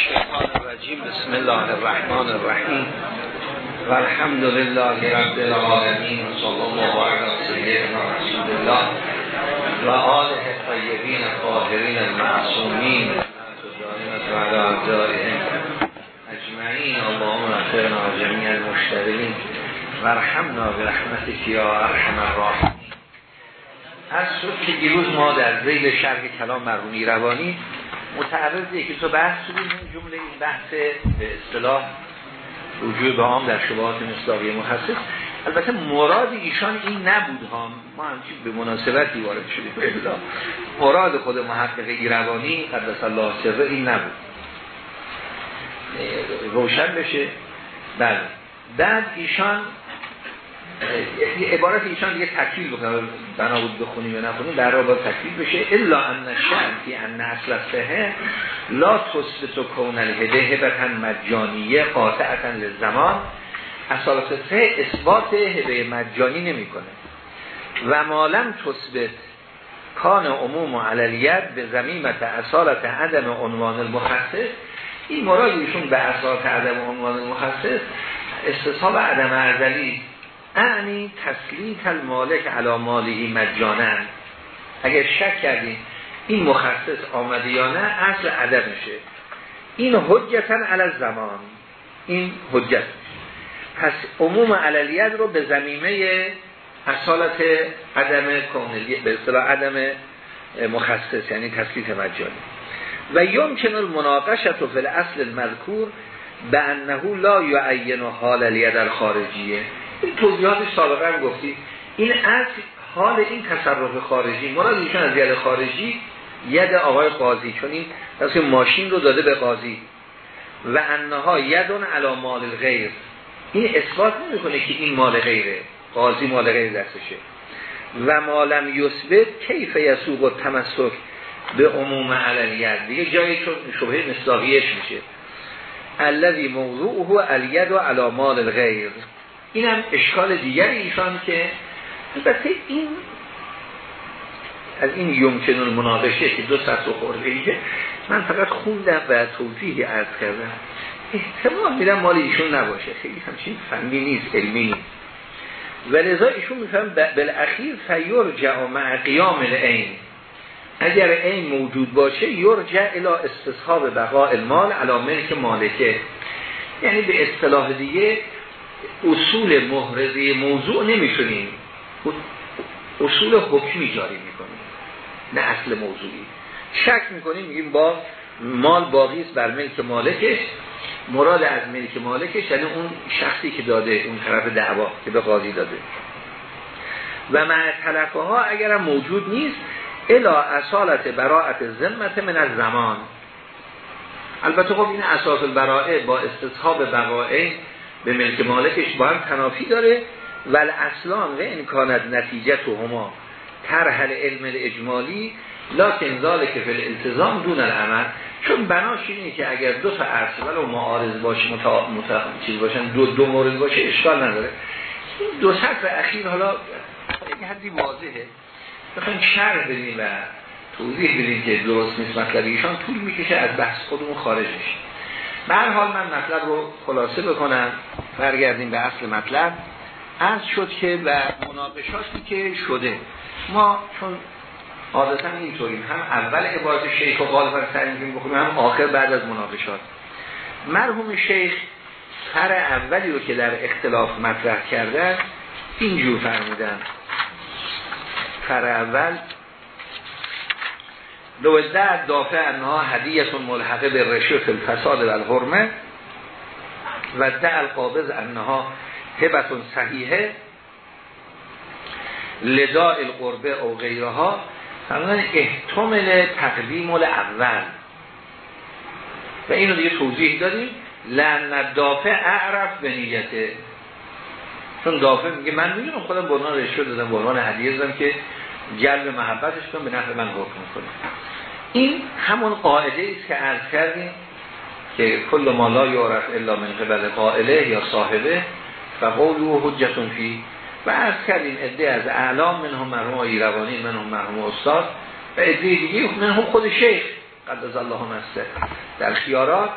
الشیطان الرجیم. بسم الله الرحمن الرحیم. و الحمد لله رب العالمین. و صلی الله علی سیدنا رسول الله و آله طیبین الطاهرین المعصومین. و علی اجمعین. اللهم اغفرنا جمیع المشتغلین و ارحمنا برحمتک یا ارحم الراحمین. از شد که دیروز ما در زیل شرح کلام مرحومی روانی متعرض یکی تو بحث این جمله این بحث به اصطلاح وجود به عام در شبهات مصداقی محسس البته مراد ایشان این نبود ها ما همچین به مناسبتی وارد شدیم. مراد خود محقق ایروانی قدس الله سره این نبود. روشن بشه. بله. بعد ایشان عبارت ایشان دیگه تکلیل بکنه بنا بود بخونیم یا نخونیم در را با تکلیل بشه. الا ان شرطی ان اصل سهه لا تثبت و کون الهده هبتا مجانیه قاطعتا للزمان. اصالت سه اثبات هبه مجانی نمی‌کنه. و مالم تثبت کان عموم و علالید به زمیمت اصالت عدم عنوان المخصص. این مراد ایشون به اصالت عدم عنوان المخصص استصحاب عدم ارزلی اعنی تسلیت المالک علا مالی مجانن اگر شک کردیم این مخصص آمده یا نه اصل عدد میشه. این حجتا علی زمان این حجت پس عموم علیت رو به زمینه اصالت عدم کونلی به اصطلاح عدم مخصص یعنی تسلیت مجانی. و یمکن المناقشت و فی الاصل المذکور به انه لا یعین حال الید الخارجیه این توضیحاتش سابقا هم گفتی این از حال این تصرف خارجی مراد ایشون از ید خارجی ید آقای قاضی چون این مثل ماشین رو داده به قاضی. و انها یدون علا مال غیر این اثبات نمی‌کنه که این مال غیره. قاضی مال غیر دستشه. و مالم یثبت کیف یسوق و تمسک به عموم علیت دیگه چون شبه مصداقیش میشه. الذي موضوعه الید و علا مال غیر این هم اشکال دیگری ایشان که البته این از این یمکن المناقشه که دو سطح خورده ایه من فقط خوندم و توضیحی عرض کردم. احتمال میدم مال ایشون نباشه. خیلی همچین فنی نیست علمی نیست. و لذا ایشون میفهم بالاخیر فیرجع مع قیام العین. اگر این موجود باشه یرجع الى استصحاب بقاء المال علی ملک مالکه. یعنی به اصطلاح دیگه اصول محرزه موضوع نمی‌تونیم. اصول حکمی جاری می‌کنیم. نه اصل موضوعی. شک می‌کنیم میگیم با مال باقی است بر ملک مالکش. مراد از ملک مالکش یعنی اون شخصی که داده اون طرف دعوا که به قاضی داده. و مع طرفه ها اگر موجود نیست الا اصالت براعت ذمت من از زمان البته خب این اساس البراعه با استصحاب بقائه به ملک مالکش با هم تنافی داره. ول اصلان و امکانت نتیجه تو هما ترحل علم اجمالی لکن ذالک فی الالتزام دون العمل. چون بناش اینه که اگر دو تا اصل و معارض باشه متا... متا... چیز باشن دو دو مورد باشه اشکال نداره. این دو سطر اخیر حالا یک حدی واضحه. بخوایم شرح بدیم و توضیح بدیم که درست نیست مطلب ایشان طول می‌کشه از بحث خودمون خارج میشه به هر حال من مطلب رو خلاصه بکنم برگردیم به اصل مطلب. از شد که و مناقشاتی که شده. ما چون عادتا اینطوریم هم اول عبارت شیخ و غالبا می‌کنیم بخونیم هم آخر بعد از مناقشات. مرحوم شیخ سر اولی رو که در اختلاف مطرح کردن اینجور فرمودن. سر اول لو در دافع انها هدیتون ملحقه به رشوه الفساد و الحرمه و دع القابض انها هبتون صحیحه لداء القربه او غیرها. فرمودن احتمل تقدیم اول. و اینو دیگه توضیح دادیم. لن دافع اعرف به نیته. چون دافع میگه من می‌دونم خودم برنان رشوه دادم برنان هدیه دادم که جلب محبتش کن به نفع من حکم کنه این همون قاعده است که عرض کردیم که کل ما لا یعرف الا من قبل قائله یا صاحبه و قول و حجتون فی. و عرض کردیم عده از اعلام من هم مرحوم ایروانی من هم مرحوم استاد و عده دیگه من هم خود شیخ قدس الله نسته در خیارات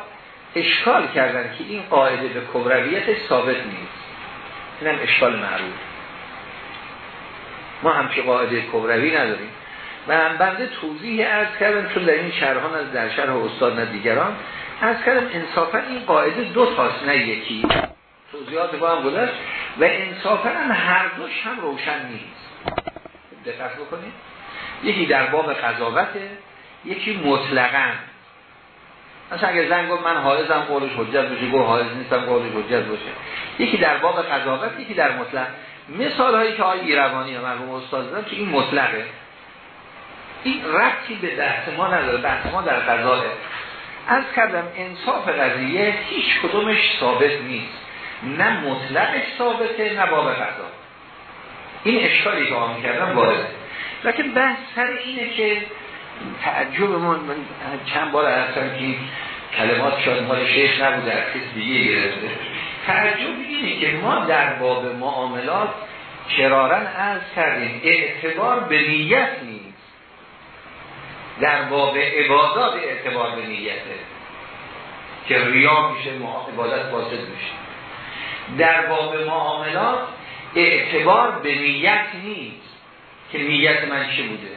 اشکال کردن که این قاعده به کبرویت ثابت نیست. اینم اشکال معروف. ما همچه قاعده کبروی نداریم. و هم بنده توضیح ارز کردم چون در این شرحان از در شرح استاد نه دیگران ارز کردم انصافا این قاعده دو تاست نه یکی. توضیحات با هم گذاشت و انصافا هر دوش هم روشن نیست. دقت بکنید. یکی در باب قضاوته یکی مطلقا. مثلا اگر زن گفت من حائزم قولش حجت باشه گفت حائز نیستم قولش حجت باشه. یکی در باب قضاوت یکی در مطلق. مثال هایی که آقای ایروانی و مرحوم استاد دادن که این مطلقه. این ربطی به بحث ما نداره بحث ما در قضاه از کردم انصاف قضیه هیچ کدومش ثابت نیست. نه مطلقش ثابته نه باب قضا این اشکالی که آمی کردم وارده لیکن بحث سر اینه که تعجب من, من چند بار اصلا که کلمات شاید مال شیخ نبوده از کس دیگه گرفته. تعجب اینه که ما در باب معاملات کرارن از کردیم. اعتبار به نیت نیست. در باب عبادات اعتبار به نیته. که ریا میشه عبادت فاسد میشه. در باب معاملات اعتبار به نیت نیست. که نیت من چه بوده؟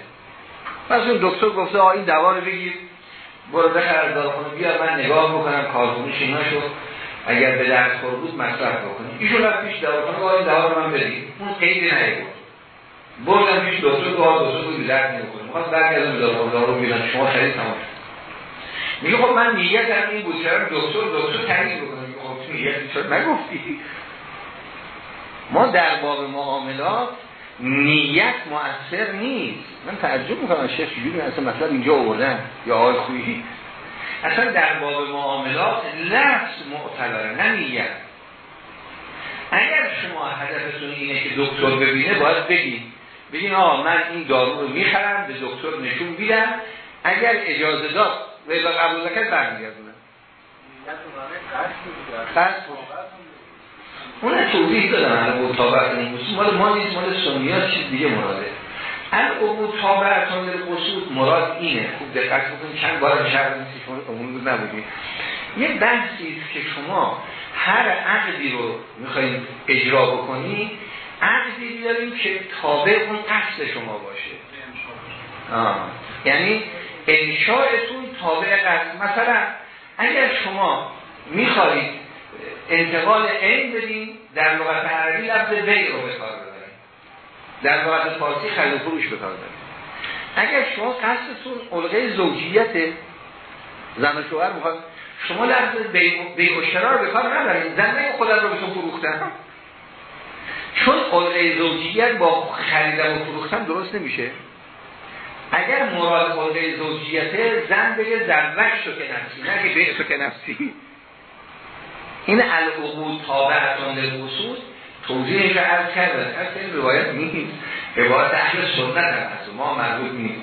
پس اون دکتر گفته آ این دوا رو بگیر. برو بخر از داروخونه بیا من نگاه بکنم کارخونش اینا شد اگر به درس خور بود مصرف بکنی ایشون رفت پیش داروخونه آ این دوا رو من بدیم. اون قیدی نیبود بردم پیش دکتر دو دکتر رو درد نمی‌کنه می‌خواد برگردم به دارو بیان شما خرید تمام میگه خب من نیتم این بود. چرا دکتر دکتر تعیین بکنه میگه خب نیت چرا نگفتی؟ ما در باب معاملات نیت مؤثر نیست. من تعجب می‌کنم. شیخ چجوری اصلا مثلا اینجا آوردن؟ یا آقای خویی؟ اصلا در باب معاملات لفظ معتبره نیت. اگر شما هدفتون اینه که دکتر ببینه باید بگید. بگین آه من این دارو رو می‌خرم به دکتر نشون بیدم اگر اجازه داد و اذا قبول نکرد برمیگردونم. اون توضیح دادم الان مطابقت این مال ما نیست مال سنیات چیز دیگه مراده. الان مطابقت قصود مراد اینه. خوب دقت بکنید. چند بار شهر بود نبودید یه بحثی که شما هر عقدی رو می‌خواید اجرا بکنید عقدی بیاریم که تابع اون اصل شما باشه. آه. یعنی انشاءتون تابع قصد. مثلا اگر شما می‌خواهید انتقال این بدین در لغت عربی لفظ بی رو بکار در لغت فارسی خرید و فروش بکار اگر شما قصدتون علقه زوجیت زن و شوهر می‌خواد شما لفظ بی و شرار به کار نبرید. زن خودم رو بهتون فروختن. چون قلقه زوجیت با خریدن و فروختن درست نمیشه. اگر مراد قلقه زوجیت زن بگه زوج شو که نفسی نه که شو که نفسی. این العقود تابعتان للوصول توضیحش رو عرض کردن از این روایت نیست. روایت اهل سنت هم هست ما مربوط نیست.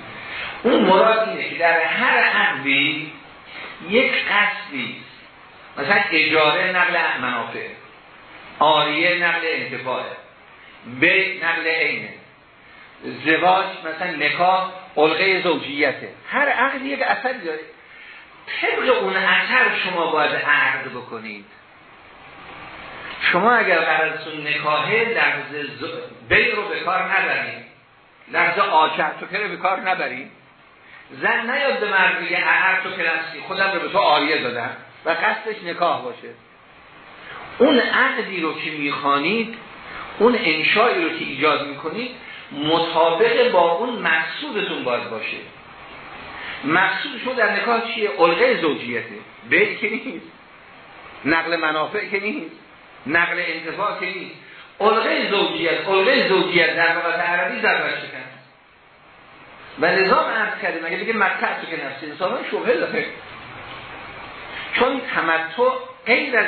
اون مراد اینه که در هر عقدی یک قصدی مثلا اجاره نقل منافع آریه نقل انتفاعه به نقل عینه زواج مثلا نکاح علقه زوجیته. هر عقد یک اثری داره. طبق اون اثر شما باید عقد بکنید. شما اگر قرارتون نکاهه لفظ ز... بی رو به کار نبرید. لفظ آچر تو که به کار نبرید. زن نیاد به مرد بگه هر تو که خودم رو به تو آریه دادم. و قصدش نکاح باشه. اون عقدی رو که می‌خوانید اون انشایی رو که ایجاد می‌کنید مطابق با اون مقصودتون باید باشه. مقصود شما در نکاح چیه؟ علقه زوجیته. به که نیست. نقل منافع که نیست. نقل انتفاع که نیست علقه زوجیت علقه زوجیت در لغت عربی زربش شکن و نظام عرض کردیم اگه بگه مقطع تو که نفسی؟ انسان شبه داره. چون تمتع غیر از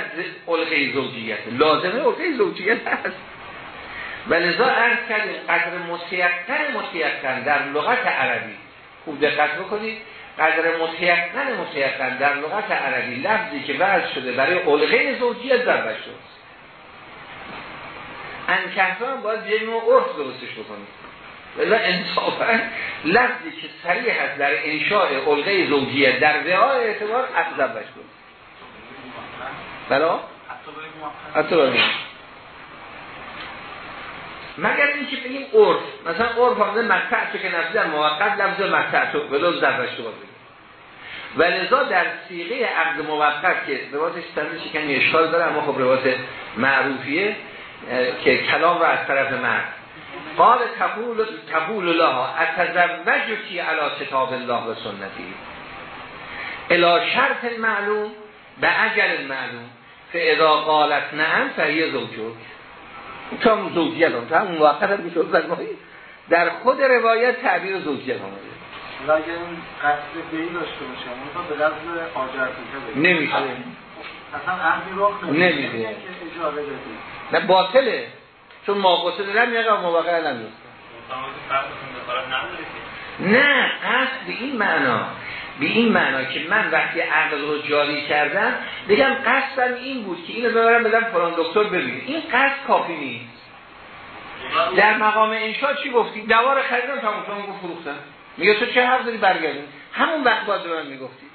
علقه زوجیت لازمه علقه زوجیت هست. و لذا عرض کردیم قدر متیقن متیقن در لغت عربی. خوب دقت بکنید قدر متیقن متیقن در لغت عربی لفظی که وضع شده برای علقه زوجیت ضربه شد. انکهتا هم باید جمع و عرف درستش بکنید ولی انصافا لفظی که سریع هست در انشاء علقه زوجیه در وعای اعتبار اقضب بش بود. بلا؟ حتی باید مگر اینکه بگیم عرف. مثلا عرف آمده مقطع تو که نفسی در موقت لفظ مقطع تو به لفظ در بشت و لذا در سیغه عقد موقت که روایتش تنده شکنی اشکال داره اما خب روایت معروفیه. که کلام رو از طرف مرد قال تقول تقول الله اتزوجکی علی کتاب الله و سنتی. الا شرط معلوم به اجل معلوم. فاذا قالت نعم فهی زوجک. تا زوجیت هم تا اون وقت هم می‌شد در خود روایت تعبیر زوجیت هم اگر اون قصد بی داشته باشه اون به لفظ حاجت نمیشه. اصلا عهدی رخ نمیده. نه باطله. چون ما قصد دارم یه موقع نمیسته نه قصد به این معنا. به این معنا که من وقتی عقل رو جاری کردم بگم قصدم این بود که اینو ببرم بدم فلان دکتر ببینید این قصد کافی نیست. در مقام انشاء چی گفتی؟ دوار خریدم تمام تمام گفت فروختم. میگه تو چه حرف داری همون وقت باید به من می‌گفتی.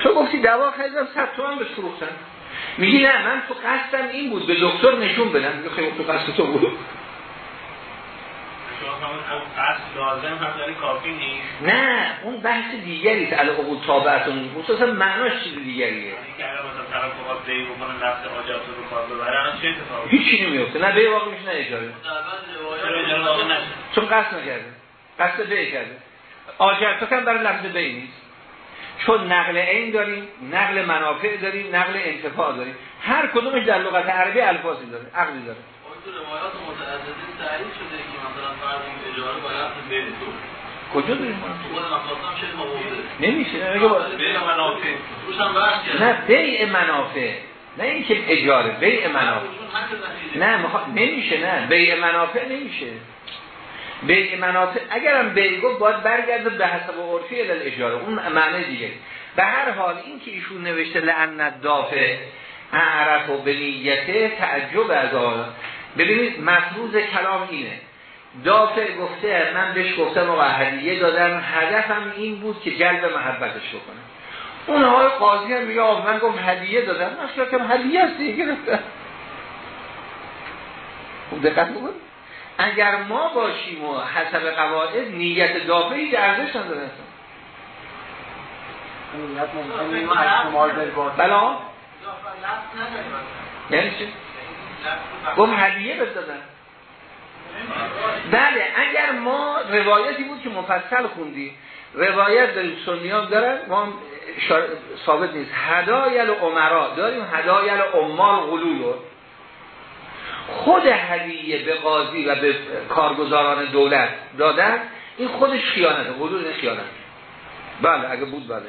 تو گفتی دوا خریدم 100 تومن به فروختم. میگی نه من تو قصدم این بود به دکتر نشون بدم. میگه خیلی تو قصد تو بود. نه اون بحث دیگری است علاقه تابعتون. خصوصا معناش چیز دیگریه. هیچی نمیفته نه به واقع میشه نه اجاره. چون قصد نکرده قصد به کرده آجر تو کم برای لفظ به نیست. چون نقل این داریم نقل منافع داریم نقل انتفاع داریم. هر کدومش در لغت عربی الفاظی داره عقلی داره. کجا داریم؟ نمیشه نه منافع. نه بیع منافع. نه اینکه اجاره بیع منافع. نه. نمیشه نه. بیع منافع نمیشه. بیع منافع اگرم بیع گفت باید برگرده به حسب عرفی ال اجاره اون معنی دیگه. به هر حال این که ایشون نوشته لعن دافع اعرف و بنیته تعجب از آن. ببینید مفروض کلام اینه. دافع گفته من بهش گفتم و هدیه دادم هدفم این بود که جلب محبتش بکنم اون های قاضی هم میگه من گفت هدیه دادم من هدیه است گرفتم. دقت بکن اگر ما باشیم و حسب قواعد نیت دافعی ارزش نداره بلا یعنی چی؟ گفت هدیه بدادن بله اگر ما روایتی بود که مفصل خوندی روایت داریم سنیان دارن ما ثابت نیست. هدایل عمرا داریم هدایل عمال غلول خود هدیه به قاضی و به کارگزاران دولت دادن این خودش خیانته غلول خیانت. بله اگه بود بله.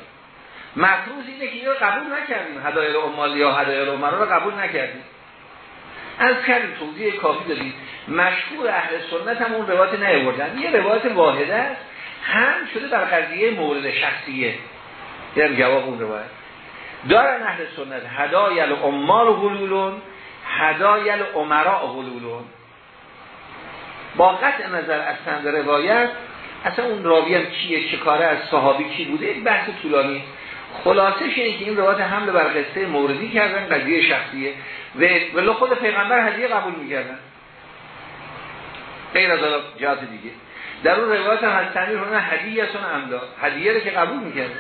مفروض اینه که اینو قبول نکردیم. هدایل عمال یا هدایل عمرا رو قبول نکردیم. از کردیم توضیح کافی داریم مشهور اهل سنت هم اون روایت نیاوردن. یه روایت واحده است. هم شده در قضیه مورد شخصیه. یعنی جواب اون روایت. دارن اهل سنت هدایل عمال غلولون هدایل عمراء غلولون با قطع نظر از سند روایت اصلا اون راوی هم کیه چه کاره از صحابی کی بوده یک بحث طولانی. خلاصش اینه که این روایت حمله بر قصه موردی کردن قضیه شخصیه. و خود پیغمبر هدیه قبول می‌کردن. غیر از جهات دیگه. در اون روایت هم از تنیر هنه هدیه امدا هدیه رو که قبول می‌کردن.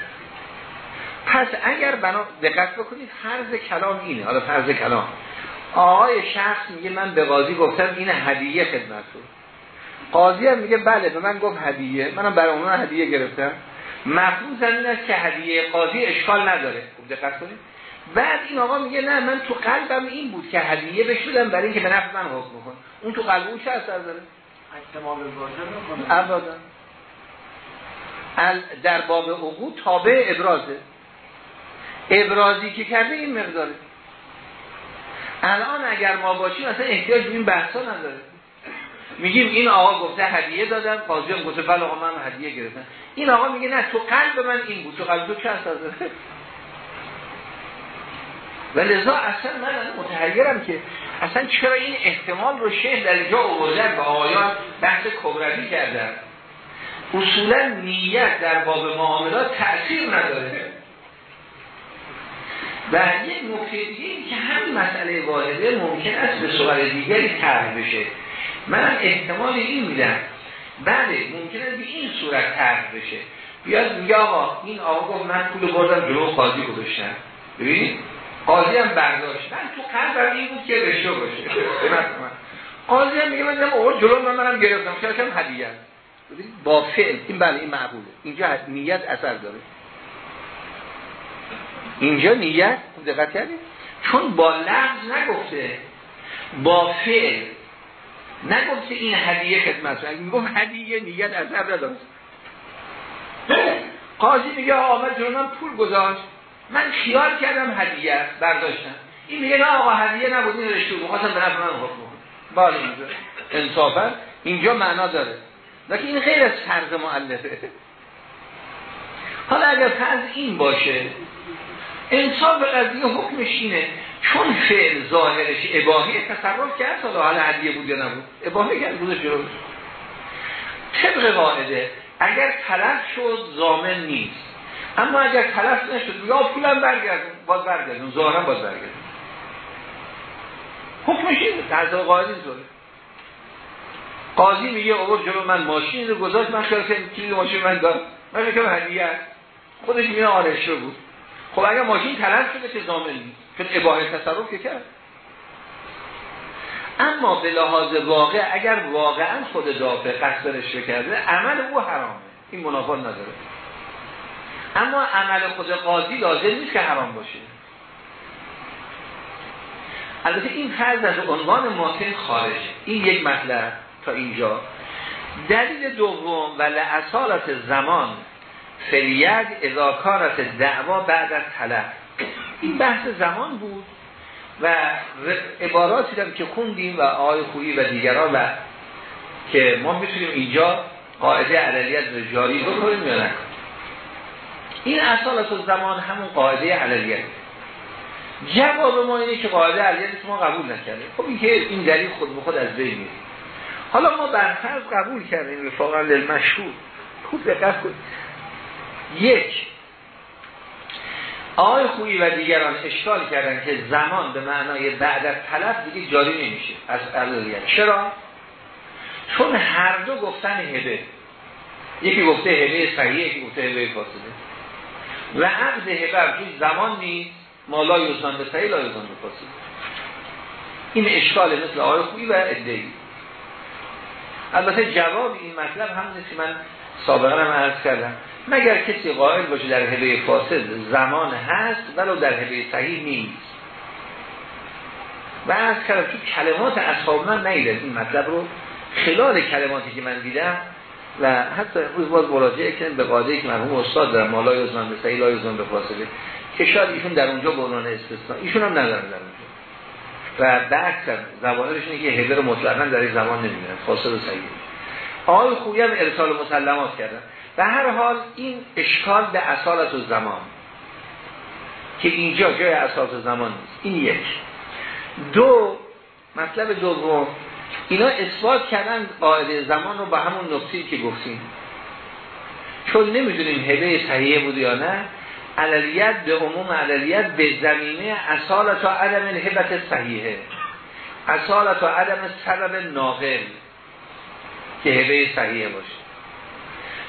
پس اگر بنا دقت بکنید فرض کلام اینه. حالا فرض کلام. آقای شخص میگه من به قاضی گفتم این هدیه خدمت رو. قاضی هم میگه بله به من گفت هدیه. منم برای اونها هدیه گرفتم. مفروض این است که هدیه قاضی اشکال نداره. خوب دقت کنید. بعد این آقا میگه نه من تو قلبم این بود که هدیه بهش بدم برای اینکه به نفع من حکم بکن اون تو قلب اون چه اثر داره؟ ابدا. در باب عقود تابع ابرازه. ابرازی که کرده این مقداره. الان اگر ما باشیم اصلا احتیاج به این بحثا نداره میگیم این آقا گفته هدیه دادم قاضی هم گفته بله آقا من هدیه گرفتم. این آقا میگه نه تو قلب من این بود تو قلب تو چه داره و لذا اصلا من متحیرم که اصلا چرا این احتمال رو شیخ در اینجا آوردن و آیان بحث کبروی کردن؟ اصولا نیت در باب معاملات تأثیر نداره. و یک نکته دیگه که همین مسئله واحده ممکن است به صورت دیگری طرح بشه. من احتمال این میدم. بله ممکنه به این صورت طرح بشه. بیاد میگه آقا این آقا گفت من پول بردم جلو قاضی گذاشتم ببینید قاضی هم برداشت. من تو قلبم این بود که رشته باشه. قاضی هم میگه من دیدم آقا جلو من منم گرفتم. شاید هدیه ببینید با فعل. این بله این معقوله. اینجا نیت اثر داره. اینجا نیت دقت کردید چون با لفظ نگفته با فعل نگفته این هدیه خدمت اگه میگم هدیه نیت اثر نداشت قاضی میگه آمد من پول گذاشت. من خیال کردم هدیه است برداشتم. این میگه نه آقا هدیه نبود این رشته بود. به نفع من بالا اینجا. انصافا. اینجا معنا داره. لیکن این خیلی از فرض معلفه حالا اگر فرض این باشه انصاف به قضیه حکمش اینه. چون فعل ظاهرش اباهی تصرف کرد حالا حالا هدیه بود یا نبود؟ اباهی کرد بوده جلو طبق قاعده اگر طلب شد زامن نیست. اما اگر تلف نشد یا پولم برگردون باز برگردون. ظاهرا باز برگردون. حکمش این قضا قاضی زوره. قاضی میگه اوور جلو من ماشین رو گذاشت من خیال کلید ماشین من داد من فکر هدیه خودش میگه آرش بود. خب اگر ماشین تلف شده که زامن نیست چون اباحه تصرف که کرد اما به لحاظ واقع اگر واقعا خود دافع قصد رشوه کرده عمل او حرامه. این منافات نداره. اما عمل خود قاضی لازم نیست که حرام باشه. البته این فرض از عنوان ماکن خارج. این یک مطلب تا اینجا. دلیل دوم و لعصالت زمان. فریاد اذاکارت دعوا بعد از طلب. این بحث زمان بود و عباراتی هم که خوندیم و آقای خویی و دیگران و که ما می‌تونیم اینجا قاعده علیت رو جاری بکنیم یا نکنیم. این اصالت زمان همون قاعده علیت جواب ما اینه که قاعده علیت ما قبول نکرده. خب این که این دلیل خود به خود از بین میره حالا ما برفرض قبول کردیم رفاقا للمشهور. خوب دقت کنید. یک. آقای خویی و دیگران اشکال کردن که زمان به معنای بعد از طلب دیگه جاری نمیشه. از علیت چرا؟ چون هر دو گفتن هبه. یکی گفته هبه صحیح یکی گفته هبه فاسده. و عقد هبه زمان نیست. ما لا یوزان به صحیح لا به فاسده. این اشکال مثل آقای خویی و ادهی البته جواب این مطلب هم نیست من سابقا هم عرض کردم. مگر کسی قائل باشه در هبه فاسد زمان هست ولو در هبه صحیح نیست؟ و از کردم تو کلمات اصحاب من نیدم این مطلب رو خلال کلماتی که من دیدم و حتی روز باز مراجعه کنیم به قاعده که مرحوم استاد در مالای ازمان به صحیح لای ازمان به فاصله که شاید ایشون در اونجا به عنوان استثناء ایشون هم ندارن در اونجا. و بعد زبانش اینه که هبه رو مطلقا در زمان نمی‌دونن. فاصله صحیح. آقای خوبی هم ارسال مسلمات کردن. و هر حال این اشکال به اصالت و زمان که اینجا جای اصالت زمان نیست. این یک. دو مطلب دوم اینا اثبات کردن قاعده زمان رو به همون نقطه‌ای که گفتیم. چون نمی‌دونیم هبه صحیحه بود یا نه علیت به عموم علیت به زمینه اصالت و عدم الهبت صحیحه. اصالت و عدم سبب ناقل که هبه صحیحه باشه.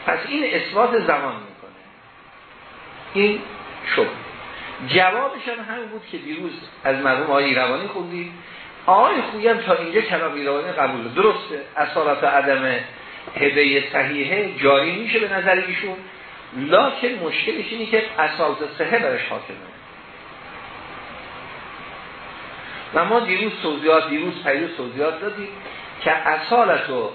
پس این اثبات زمان می‌کنه. این شد جوابش هم همین بود که دیروز از مرحوم آقای روانی خوندیم. آقای خویم تا اینجا کلام ایرانی قبول درسته. اصالت عدم هبه صحیحه جاری میشه به نظر ایشون. لکن مشکلش اینه که اصالت صحه برش حاکمه. و ما دیروز توضیحات دیروز پیروز توضیحات دادیم که اصالت و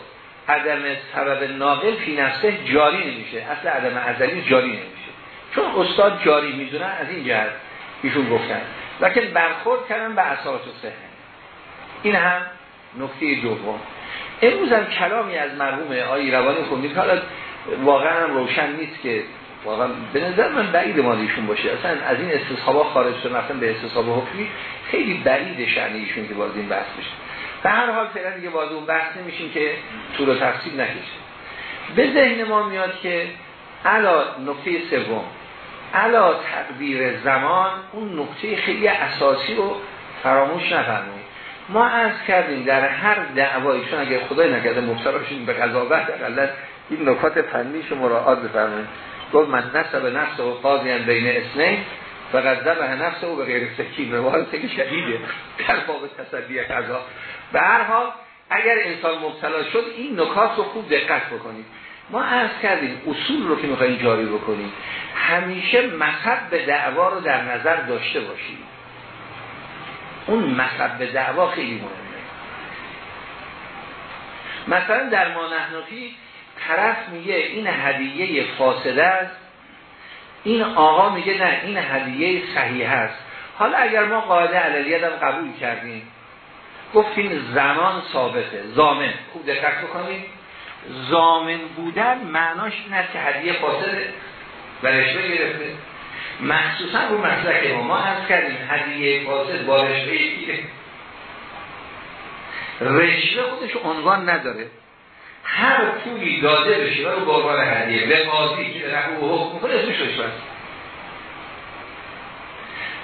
عدم سبب ناقل فی نفسه جاری نمیشه. اصل عدم ازلی جاری نمیشه. چون استاد جاری می‌دونن از این جهت ایشون گفتن. لکن برخورد کردن به و صحه. این هم نکته دوم. امروز هم کلامی از مرحوم آی روانی خوندید حالا واقعا هم روشن نیست که واقعا به نظر من بعید مالیشون باشه. اصلا از این استصحابا خارج شدن به استصحاب حکمی خیلی بعید شعنیشون که باز این بحث بشه. به هر حال فعلا دیگه باز اون بحث نمیشیم که طول و تفصیل نکشه. به ذهن ما میاد که علا نقطه سوم علا تقدیر زمان اون نقطه خیلی اساسی رو فراموش نفرمایید. ما از کردیم در هر دعوایی چون اگر خدای نکرده مبتلا شدیم به قضاوت اقلا این نکات فنیش مراعات بفرمایید. گفت من نسب نفس و قاضی بین اسنین فقط ذبح نفس او به غیر سکین. روایت که شدیده در باب تصدیه قضا. به هر حال اگر انسان مبتلا شد این نکات رو خوب دقت بکنید. ما عرض کردیم اصول رو که میخواییم جاری بکنیم همیشه به دعوا رو در نظر داشته باشید اون به دعوا خیلی مهمه. مثلا در ما نحنفی طرف میگه این هدیه فاسده است. این آقا میگه نه این هدیه صحیح است. حالا اگر ما قاعده علیت هم قبول کردیم گفتیم زمان ثابته زامن. خوب دقت بکنیم. زامن بودن معناش این که هدیه فاسده و رشوه گرفته. مخصوصا رو مسلک ما. ما از کردیم هدیه فاسد با رشوه گیره رشوه خودش عنوان نداره. هر پولی داده بشه و رو باربار هدیه. به قاضی که در حکم کنه اسمش رشوه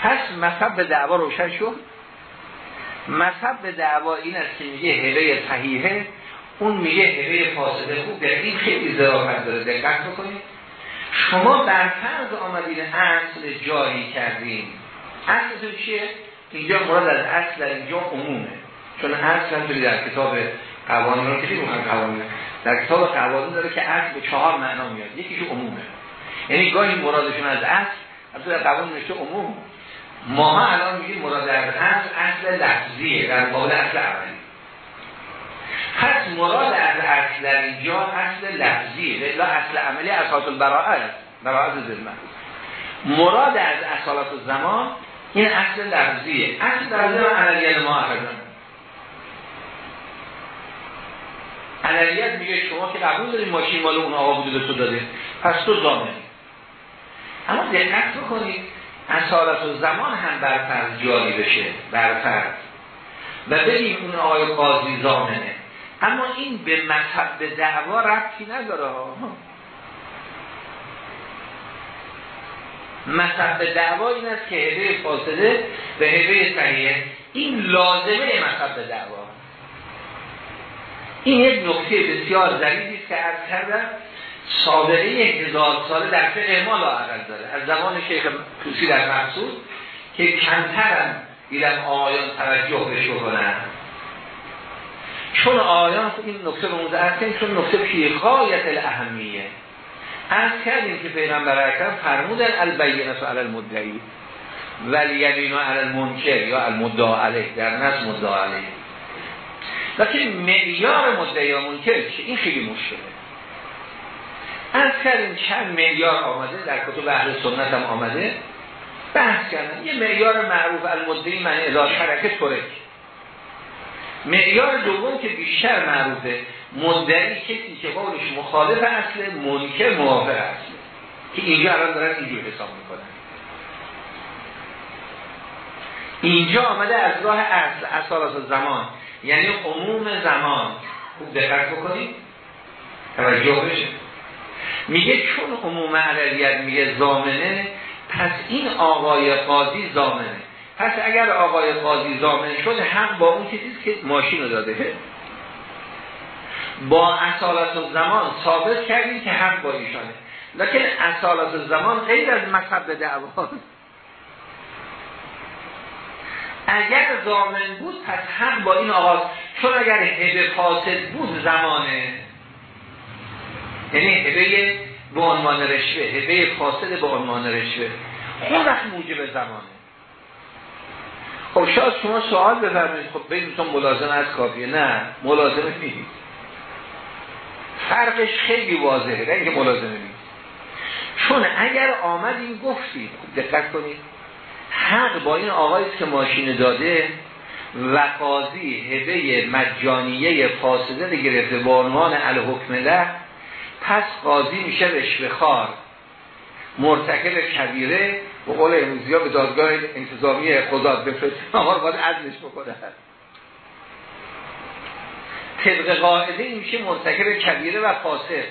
پس مذهب به دعوا روشن شد. مذهب به دعوا این است که میگه هبه صحیحه اون میگه هبه فاسده. خوب در این خیلی ظرافت داره. دقت بکنید. شما بر فرض آمدین اصل جاری کردین. اصل چیه؟ اینجا مراد از اصل اینجا عمومه. چون اصل هم در کتاب قوانین رو که قوانین. در کتاب قوانین داره که اصل به چهار معنا میاد. یکیش عمومه. یعنی گاهی مرادشون از اصل از در قوانین نشته عموم. ماها الان میگیم مراد از اصل اصل لفظیه در مقابل اصل عملی. پس مراد از اصل در اینجا اصل لفظیه لا اصل عملی اساس البراءه است براعت ذمه. مراد از اصالات زمان این اصل لفظیه. اصل در زمان عملیت ما عملیت میگه شما که قبول دارید ماشین مال اون آقا بوده تو داده. پس تو زامنی اما دقت بکنید اصالت و زمان هم بر فرض جاری بشه بر فرض. و ببین اون آقای قاضی زامنه. اما این به مذهب به دعوا ربطی نداره مذهب به دعوا این است که هبه فاصله به هبه صحیحه. این لازمه مذهب به دعوا. این یک نکته بسیار ظریفی است که از کردم سابقه هزار ساله در فقه ما لاعقل داره. از زمان شیخ توسی در مقصود که کمترم دیدم آیان توجه بهش کنن چون آیان این نکته رو مزعر کنیم چون نکته پیقایت الاهمیه. از کردیم که پیغمبر اکرم فرمودن البینت و علی المدعی. ولی یمینو علی المنکر یا المدعا علیه در نص مدعا لیکن معیار مدعی منکر این خیلی مشکله. از کردیم چند معیار آمده در کتب اهل سنت هم آمده. بحث کردن. یه معیار معروف المدعی من ازاد حرکت ترک معیار دوم که بیشتر معروفه مدعی کسی که قولش مخالف اصل منکر موافق اصله. که اینجا الان دارن اینجور حساب می‌کنن. اینجا آمده از راه اصل اصالات زمان. یعنی عموم زمان. خوب دقت بکنید. توجه بشه. میگه چون عموم علیت میگه زامنه پس این آقای قاضی زامنه. پس اگر آقای قاضی زامن شد حق با اون کسی که ماشین رو داده. با اصالت زمان ثابت کردیم که حق با ایشانه. لیکن اصالت زمان غیر از مذهب دعوا. اگر زامن بود پس حق با این آقا چون اگر هبه فاسد بود زمانه یعنی هبه به عنوان رشوه هبه فاسد به عنوان رشوه. اون وقت موجب زمانه. خب شاید شما سوال بفرمایید خب بینتون ملازمه از کافیه. نه ملازمه نیست. فرقش خیلی واضحه اینکه ملازمه نیست. چون اگر آمدیم گفتیم خوب دقت کنید. حق با این آقایی که ماشین داده و قاضی هبه مجانیه فاسده گرفته با عنوان الحکم له پس قاضی میشه رشوه خار مرتکب کبیره. و قول امروزی به دادگاه انتظامی خداد بفرست آقا باید عدلش بکنه. طبق قاعده این میشه مرتکب کبیره و فاسق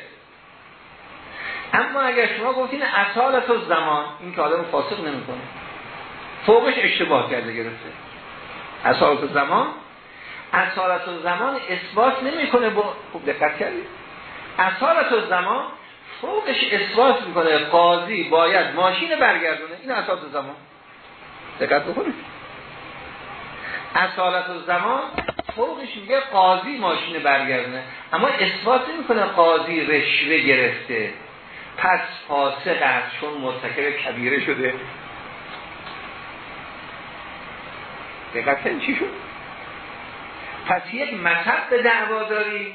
اما اگر شما گفتین اصالت و زمان این که آدم فاسق نمی‌کنه. فوقش اشتباه کرده گرفته. اصالت زمان اصالت زمان اثبات نمی‌کنه با خوب دقت کردید. اصالت زمان فوقش اثبات می‌کنه. قاضی باید ماشین برگردونه. این اصالت زمان دقت بکنید. اصالت زمان فوقش میگه قاضی ماشین برگردونه. اما اثبات نمی‌کنه قاضی رشوه گرفته. پس فاسق است چون مرتکب کبیره شده. دقیقا چی شد؟ پس یک مذهب به دعوا داری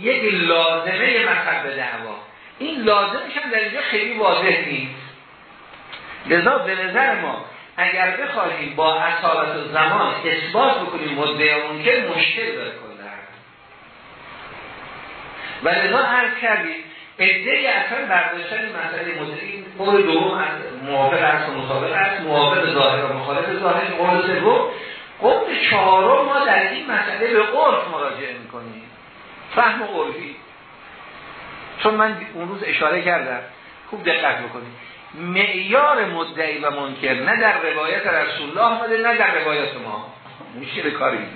یک لازمه مذهب به دعوا. این لازمش هم در اینجا خیلی واضح نیست. لذا به نظر ما اگر بخواهیم با اصالت و زمان اثبات بکنیم مدعی که مشکل داره کنه و لذا عرض کردیم ادهی اصلا برداشتن مسئله مدعی قول دوم از موافق و مطابق است. موافق ظاهر و مخالف ظاهر قول سوم قول چهارم ما در این مسئله به عرف مراجعه می‌کنیم. فهم عرفی چون من اون روز اشاره کردم. خوب دقت بکنیم معیار مدعی و منکر نه در روایت رسول الله آمده نه در روایت ما. مشکل کاری.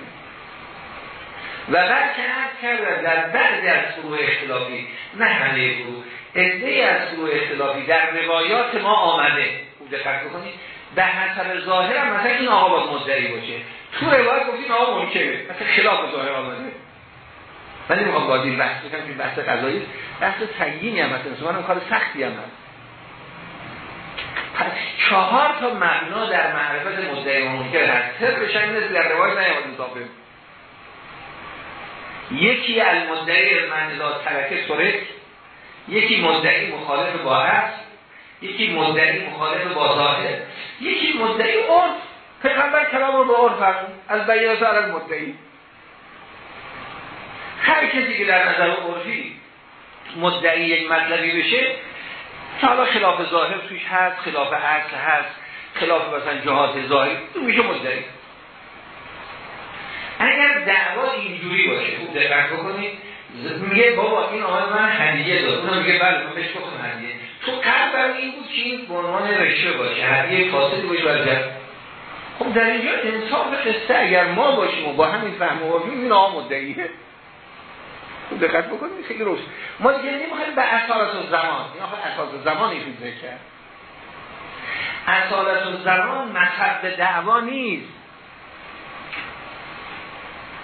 و بعد که عرض کردن در بعضی از فروع اختلافی نه همه فروع ادهی از فروع اختلافی در روایات ما آمده. خوب دقت بکنید. به حسب ظاهر هم مثلا این آقا باید مدعی باشه. تو روایت گفتیم آقا منکره. مثلا خلاف ظاهر آمده. من نمی‌خوام این بحث بکنم که بحث قضایی. بحث تگینی هم هست. من کار سختی هم هست. پس چهار تا معنا در معرفت مدعی و منکر هست. سر بشن در روایت نیامد مطابق یکی المدعی من لا ترک سرک یکی مدعی مخالف با هست. یکی مدعی مخالف با ظاهر یکی مدعی عرف. پیغمبر کلام رو به عرف فرمون از بیانات علی مدعی. هر کسی که در نظر عرفی مدعی یک مطلبی بشه حالا خلاف ظاهر توش هست خلاف عقل هست خلاف مثلا جهات ظاهری میشه مدعی. اگر دعوا اینجوری باشه خوب دقت بکنید میگه بابا این آقای من هدیه داد اونم میگه بله من بهش گفتم هدیه تو قرب برای این بود که این به عنوان رشته باشه. هدیه فاسدی باشه وجه خب در اینجا انصاف قصه اگر ما باشیم و با همین فهم و این آقا مدعیه. خوب دقت بکنید خیلی روش ما دیگه نمی‌خوایم به اصالت و زمان این آخه اصالت و زمان ایشون ذکر اصالت و زمان مذهب دعوا نیست.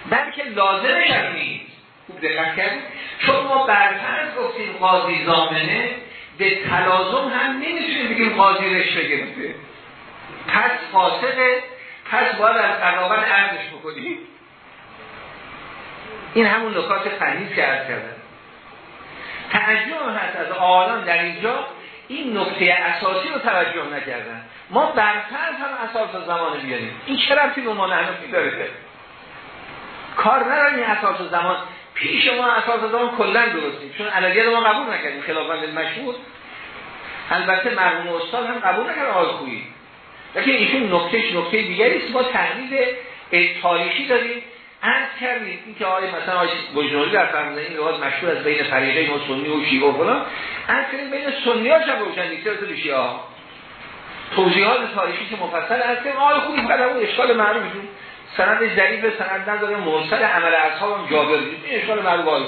بلکه لازمش هم نیست. خوب دقت کردید. چون ما برفرض گفتیم قاضی زامنه به تلازم هم نمی‌تونیم بگیم قاضی رشوه گرفته پس فاسقه پس باید از قرابت عرضش بکنیم. این همون نکات فنیز که عرض کردن هست از آلان در اینجا این نکته اساسی رو توجه نکردن. ما برفرض هم اساس زمان بیاریم. این چه رفتی به ما نحنفی داره؟ کار این اساس زمان. پیش ما اساس زمان کلا درستیم چون علاجه ما قبول نکردیم. خلافند مشهور. البته مرحوم استاد هم قبول نکرد آقای خویی لیکن ایشون نکتهش نکته دیگری است. ما تاریخی داریم. عرض کردیم. این که آقای مثلا آقای بجنوری در فرمودن این روایت مشهور از بین فریقین و سنی و شیعه و فلان. عرض کردیم بین سنی ها هم روشن نیست تو شیعه ها. توضیحات تاریخی که مفصل هست آقای خویی فقط اون اشکال معروفشون سند ظریف سند نداره مرسل عمل اصحاب هم جابر این اشکال معروف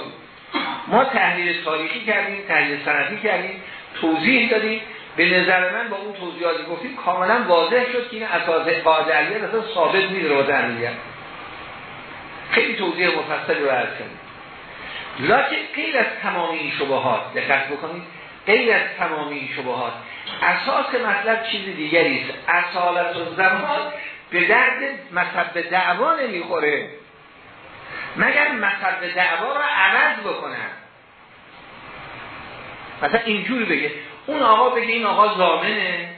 ما تحلیل تاریخی کردیم تحلیل سندی کردیم توضیح دادیم. به نظر من با اون توضیحاتی گفتیم کاملا واضح شد که این اساس قاعده علیه ثابت نیست رو علیه خیلی توضیح مفصلی رو عرض کردیم. لکن غیر از تمامی این شبهات دقت بکنید غیر از تمامی این شبهات اساس مطلب چیز دیگری است. اصالت و زمان به درد مصب دعوا نمی‌خوره. مگر مصب دعوا را عوض بکنن مثلا اینجوری بگه اون آقا بگه این آقا زامنه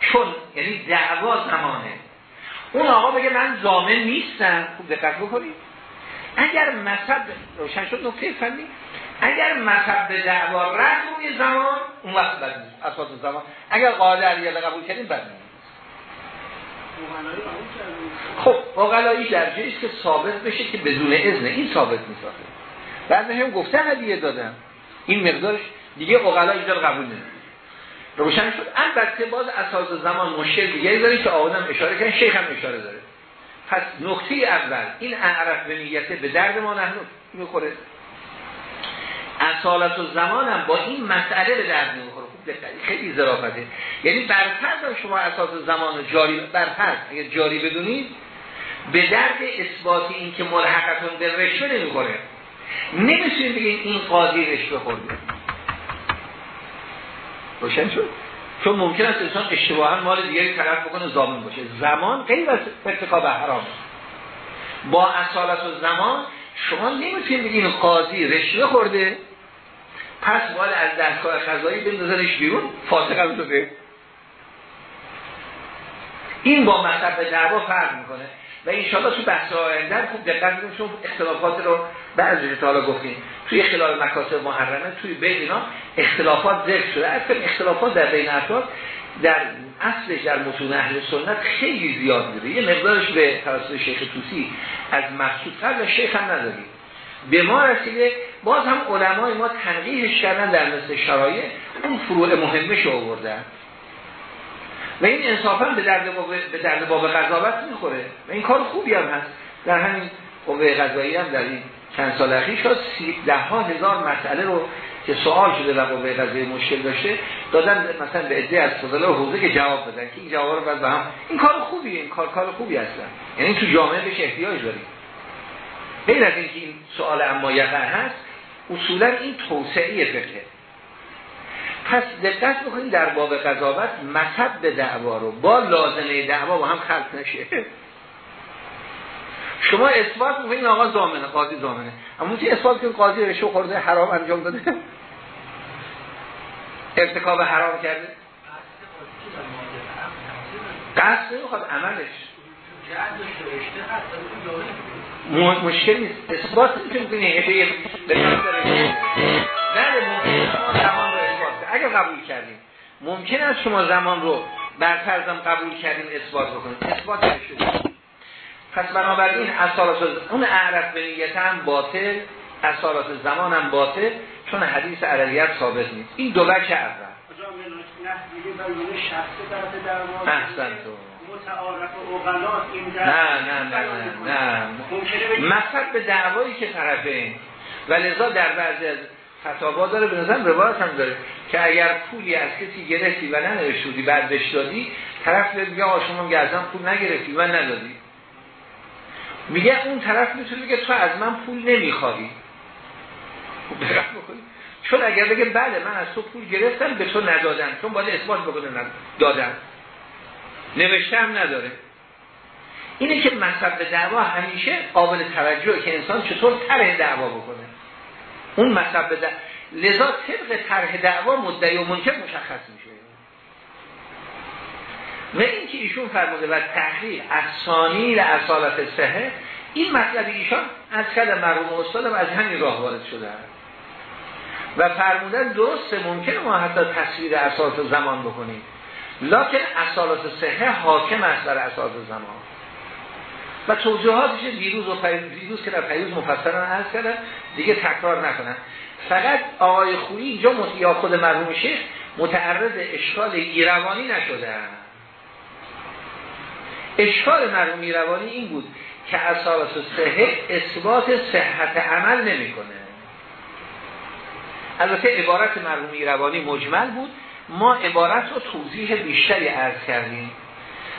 چون یعنی دعوا زمانه. اون آقا بگه من زامن نیستم. خوب دقت بکنید اگر مصب روشن شد نکته فنی اگر مذهب به دعوا رد روی زمان اون وقت بد اساس زمان. اگر قاعده علیه قبول کردیم بد خب اقلایی در است که ثابت بشه که بدون اذن این ثابت می‌سازه بعد هم گفته هدیه دادم این مقدارش دیگه اقلا اینجا قبول نمی‌کنه. روشن شد. البته باز اساس زمان مشکل دیگه داره که آقادم اشاره کردن شیخ هم اشاره داره. پس نقطه اول این اعرف به نیته به درد ما نحن می‌خوره اصالت و زمانم با این مسئله به درد می‌خوره خیلی ظرافته. یعنی برفرض شما اساس زمان جاری برفرض اگر جاری بدونید به درد اثبات این که ملحقتون به رشوه نمی‌خوره. نمی‌تونید بگید این قاضی رشوه خورده. روشن شد؟ چون ممکن است انسان اشتباها مال دیگری طرف بکنه زامن باشه. زمان غیر از ارتکاب حرام. با اصالت و زمان شما نمی‌تونید بگید قاضی رشوه خورده. پس باید از دستگاه قضایی بندازنش بیرون فاسق هم شده این با مطلب دعوا فرق می‌کنه. و انشاءالله تو بحث آینده خوب دقت کنید چون اختلافات رو بعضی حالا گفتیم. توی خلال مکاسب محرمه توی بین اینا اختلافات ذکر شده. اصلا اختلافات در بین افراد در اصلش در متون اهل سنت خیلی زیاد بوده. یه مقدارش به توسط شیخ توسی از مقصود قبل شیخ هم نداریم. به ما رسیده باز هم علمای ما تنقیحش کردن در مثل شرایع اون فروع مهمش آوردن. و این انصافا به درد باب به درد باب قضاوت می‌خوره. و این کار خوبی هم هست. در همین قوه قضایی هم در این چند سال اخیر شد. ده ها هزار مسئله رو که سوال شده و قوه قضایی مشکل داشته دادن مثلا به عده از فضلا و حوزه که جواب بدن که این جواب رو بعد هم این کار خوبیه. این کار کار خوبی هستن. یعنی تو جامعه بهش احتیاج داریم. غیر از اینکه این سوال اما یقع هست اصولا این توسعه فقه. پس دقت بکنید در باب قضاوت مذهب دعوا رو با لازمه دعوا با هم خلط نشه. شما اثبات می‌کنید آقا زامنه قاضی زامنه. اما چی اثبات که قاضی رشو خورده حرام انجام داده. ارتکاب حرام کرده. قصد نمی‌خواد عملش. مشکل نیست. اثبات می‌تونی کنی به به زمان رو اثبات اگر قبول کردیم. ممکن است شما زمان رو بر فرضم قبول کردیم اثبات بکنید. اثبات شده پس بنابراین اصالات اون اعرف به نیت هم باطل اصالات زمان هم باطل چون حدیث عربیت ثابت نیست. این دو بچه اول. احسن تو نه نه نه نه نه. مقصد به دعوایی که طرفه. و لذا در بعضی از فتابا داره به نظرم روایت هم داره که اگر پولی از کسی گرفتی و ننوشتودی بعد بهش دادی طرف میگه آقا شما گردن پول نگرفتی و ندادی. میگه اون طرف می‌تونه بگه تو از من پول نمیخوادی خب چون اگر بگه بله من از تو پول گرفتم به تو ندادم. چون باید اثبات بکنه دادم نوشته هم نداره. اینه که مذهب دعوا همیشه قابل توجه که انسان چطور طرح دعوا بکنه. اون مذهب دعوا لذا طبق طرح دعوا مدعی و منکر مشخص میشه. و این که ایشون فرموده و تحریل اصانی اصالت سهه این مطلب ایشان از کل مرحوم استادم از همین راه وارد شده. و فرمودن درست ممکنه ما حتی تصویر اساس زمان بکنیم. لکن اصالت سهه حاکم است بر اساس زمان. و توضیحاتش دیروز و دیروز که در پیروز مفصلا هست کردن دیگه تکرار نکنن. فقط آقای خویی اینجا یا خود مرحوم شیخ متعرض اشکال ایروانی نشده. اشکال مرحوم ایروانی این بود که اساس صحه اثبات صحت عمل نمی‌کنه. البته عبارت مرحوم ایروانی مجمل بود. ما عبارت رو توضیح بیشتری عرض کردیم.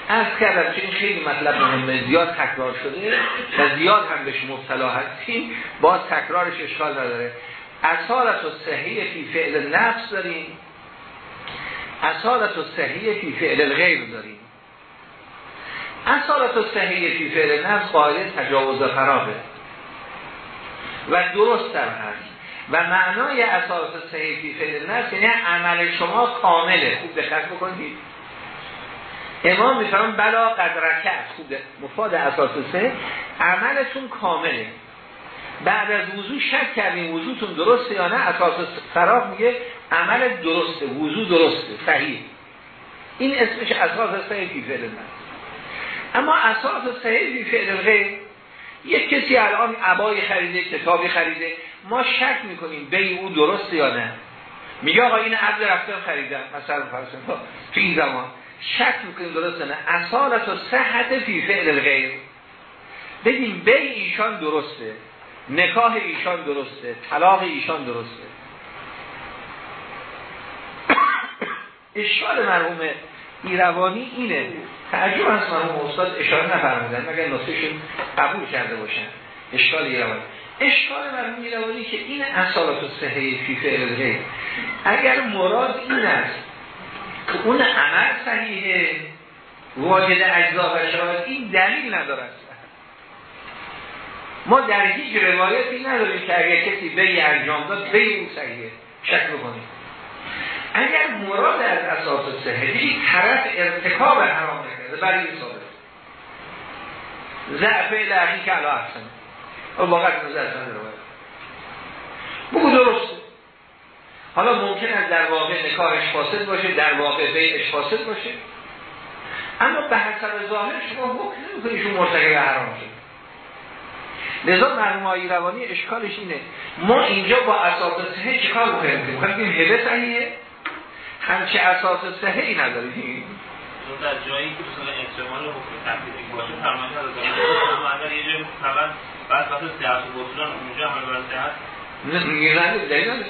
عرض کردم که این خیلی مطلب مهمه زیاد تکرار شده و زیاد هم بهش مبتلا هستیم. باز تکرارش اشکال نداره. اصالت و صحیح فی فعل نفس داریم. اصالت و صحیح فی فعل الغیر داریم. اصالت و صحیح فی فعل نفس قاعده تجاوز فراغه و درست هم هست. و معنای اساس صحیح فی فعل نفس یعنی عمل شما کامله. خوب دقت بکنید. امام میفرمان بلا قدرکت خوب مفاد اساس سه عملتون کامله. بعد از وضو شک کردیم وضوتون درسته یا نه اساس فراغ میگه عمل درسته وضو درسته صحیح. این اسمش اساس صحیح فی فعل اما اساس صحیح فی فعل غیر یک کسی الان عبای خریده کتابی خریده ما شک می‌کنیم به او درسته یا نه. میگه آقا این عبد رفتن خریدن مثلا فرض تو این زمان شک می‌کنیم درسته نه. اصالت و صحت فی فعل غیر بگیم به ایشان درسته. نکاح ایشان درسته. طلاق ایشان درسته. اشکال مرحوم ایروانی اینه. تعجب هست مرحوم استاد اشاره نفرمودن. مگر نصفشون قبول کرده باشن؟ اشکال ایروانی. اشکال مرحوم ایروانی که این اصالات و صحه فی فعل غیر اگر مراد این است که اون عمل صحیحه واجد اجزا و شاید این دلیل ندارد. ما در هیچ روایتی نداریم که اگر کسی بی انجام داد بی اون صحیحه شک بکنیم. اگر مراد از اساس صحیحی طرف ارتکاب حرام نکرده برای این ثابت. ضعف لحی که علا واقعا نظر اصلا بگو درسته. حالا ممکن است در واقع نکاحش فاسد باشه در واقع بیعش فاسد باشه. اما به حسب ظاهر شما حکم نمیکنیشون مرتکب حرام شد لذا مرحوم آقای روانی اشکالش اینه. ما اینجا با اساس صحه چیکار می‌کنیم؟ می‌خوایم هبه صحیحه همچه اساس صحیحی نداریم. در جایی که مثلا احتمال حکم تحقیقی باشه فرمایش نداره. اگر یه جایی مثلا بعد وقت سیاست بطلان اونجا همه بر سیاست میگن دلیل نداریم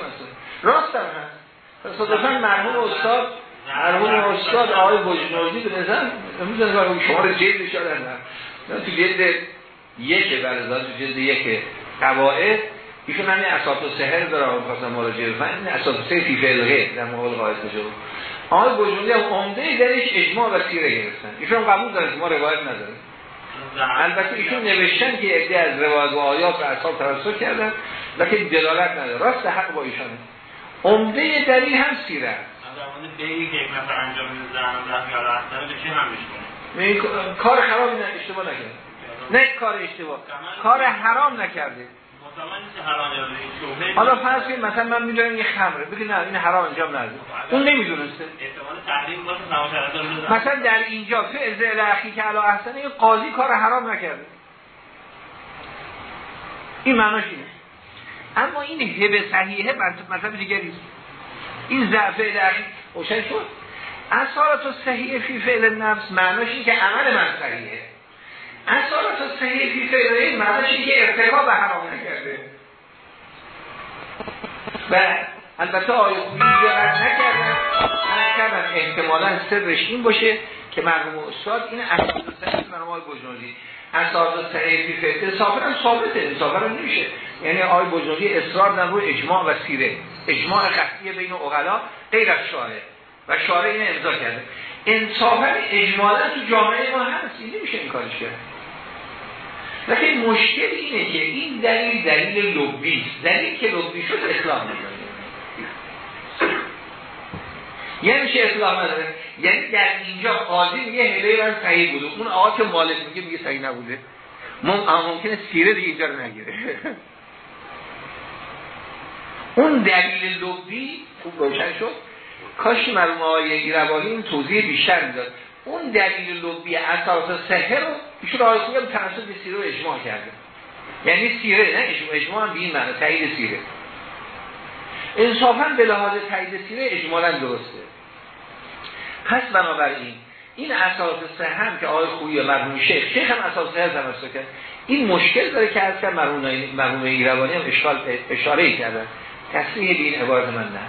راست هم هست. صدفا مرحوم استاد مرحوم استاد آقای بجنوردی به نظر نمی‌دونم شما رو جلد شدن نه. تو جلد یک برزاد تو جلد یک قواعد. ایشون همین اساس و سهر داره آقای خواستم مراجعه این اساس سهر فی فلغه در مقابل قواعد کجا آقای بجنوردی هم عمده درش اجماع و سیره گرفتن. ایشون قبول دارن که ما روایت نداریم. البته ایشون نوشتن که عده از روایت و آیات و اصحاب توسط کردن لیکن دلالت نداره. راست حق با ایشانه عمده دلیل هم سیره است. کار خرابی نه اشتباه نکرده. نه کار اشتباه. کار حرام نکرده. حالا فرض کنید مثلا من می‌دونم یه خمره. بگید نه این حرام انجام نده اون نمی‌دونسته. مثلا در اینجا فعل زعل اخی که علا احسن این قاضی کار حرام نکرده. این معناش اینه. اما این هبه صحیحه مثلا دیگری این ضعف اخی روشن شد. اصالت و صحیح فی فعل نفس معناش این که عمل من صحیحه. اصالت و فی فعل این معناش این که ارتقا به حرام نکرده و البته آیه خوبی رد نکردن از کردن احتمالا سرش این باشه که مرحوم استاد این اصالت و صحیح مرحوم آیه بجنوزی اساس صحیح فی فعل انصافا هم ثابته انصافا هم نمیشه. یعنی آیه بجنوزی اصرار در روی اجماع و سیره. اجماع قطعی بین اغلا غیر از شاره و شارع این امضا کرده. انصافا اجمالا تو جامعه ما هست. این نمیشه این کارش کرد. لیکن مشکل اینه که این دلیل دلیل لبی دلیل که لبی شد اصلاح نداره یعنی چه اصلاح نداره؟ یعنی در اینجا قاضی میگه هله من صحیح بوده. اون آقا که مالک میگه میگه صحیح نبوده. ممکنه سیره دیگه اینجا رو نگیره. اون دلیل لبی خوب روشن شد. کاش مرموم آقای این توضیح بیشتر می‌داد. اون دلیل لبی اساس سهر رو ایشون آقای خوبی هم سیره رو اجماع کرده. یعنی سیره نه اجماع, اجماع هم به این معنی تایید سیره. انصافا به لحاظ تایید سیره اجمالا درسته. پس بنابراین این اساس سهم که آقای خویی مرحوم شیخ شیخ هم اساس سهر تمسک کرد این مشکل داره که از که مرحوم ایروانی هم اشکال اشاره کردن. تصریح به این عبارت من نه.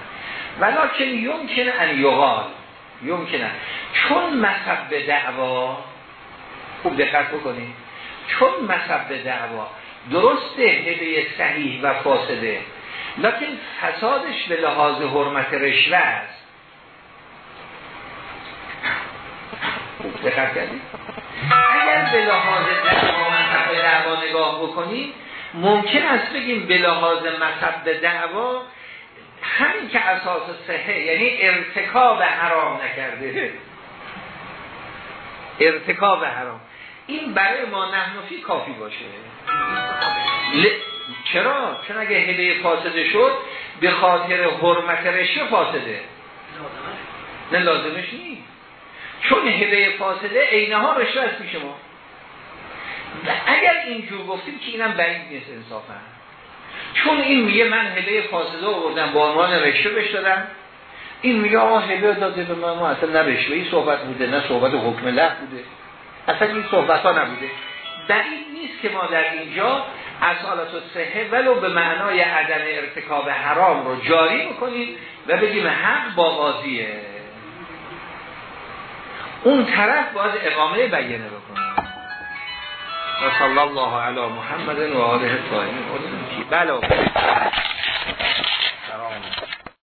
ولیکن یمکنه ان یقال یمکنه. چون مصب دعوا خوب دقت بکنید. چون مصب دعوا درسته هده صحیح و فاسده لیکن فسادش به لحاظ حرمت رشوه است. دقت کردید؟ اگر به لحاظ دعوا مصب دعوا نگاه بکنید ممکن است بگیم به لحاظ مصب دعوا همین که اساس صحه یعنی ارتکاب حرام نکرده. ارتکاب حرام. این برای ما نحنفی کافی باشه. ل... چرا؟ چون اگه هبه فاسده شد به خاطر حرمت رشوه فاسده. نه لازمش نیست. چون هبه فاسده عینه ها رشوه است پیش ما و اگر اینجور گفتیم که اینم بعید نیست انصافا. چون این میگه من هبه فاسده آوردم با عنوان رشوه بش دادم. این میگه آقا هبه داده به من ما اصلا نه رشوه صحبت بوده نه صحبت حکم له بوده. اصلا این صحبت ها نبوده. بعید نیست که ما در اینجا اصالت و صحه ولو به معنای عدم ارتکاب حرام رو جاری می‌کنیم و بگیم حق با قاضیه. اون طرف باید اقامه بیانه بکنه. و الله علی محمد و آله الطاهرین بله